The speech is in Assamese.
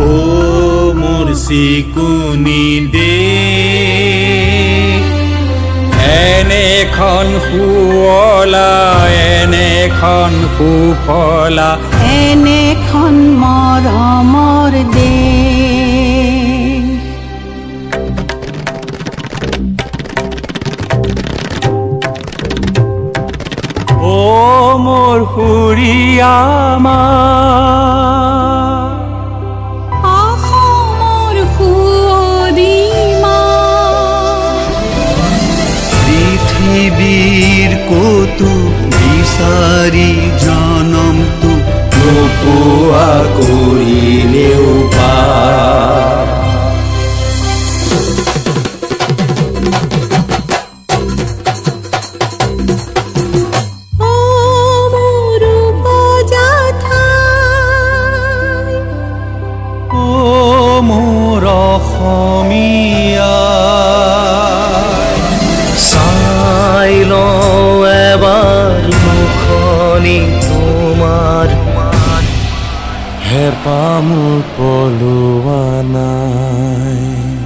অ' মোৰ চিকুনি দে এনেখন শুৱলা এনেখন সুফলা এনেখন মৰমৰ দেহ মোর ফুরিয়ামা পৃথিবীর কতু বিচারি জনম তু। নোপোয়া করিলেও মোৰ পলোৱা নাই।